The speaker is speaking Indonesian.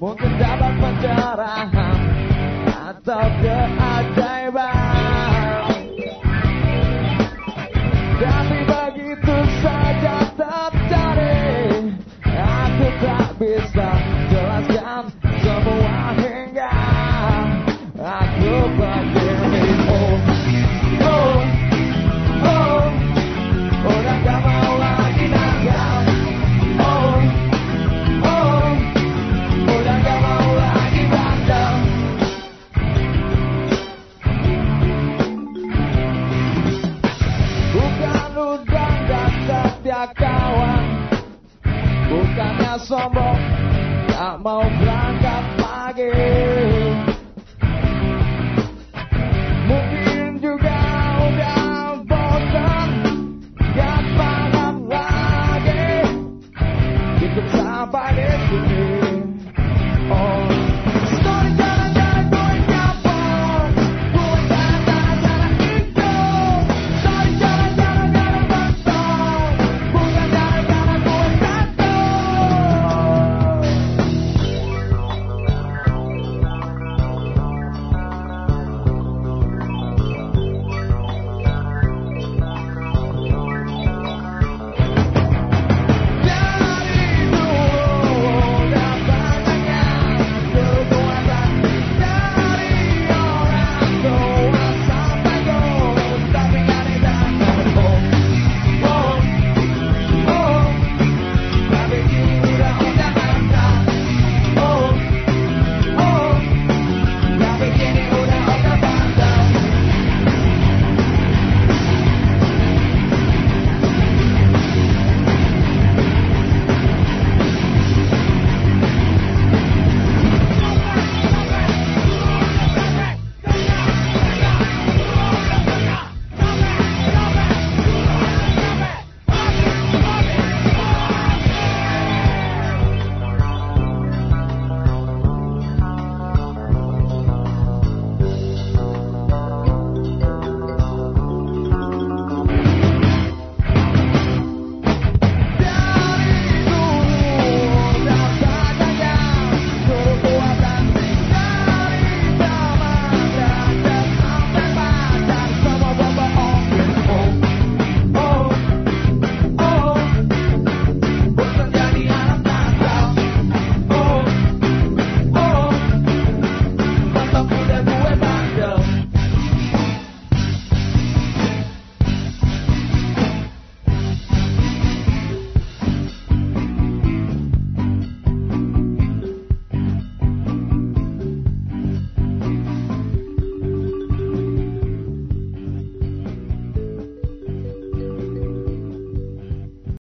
Mungkin dapat pencerahan Atau keajaiban. Tapi begitu saja terjadi Aku tak bisa minha sombra, a mão branca apague.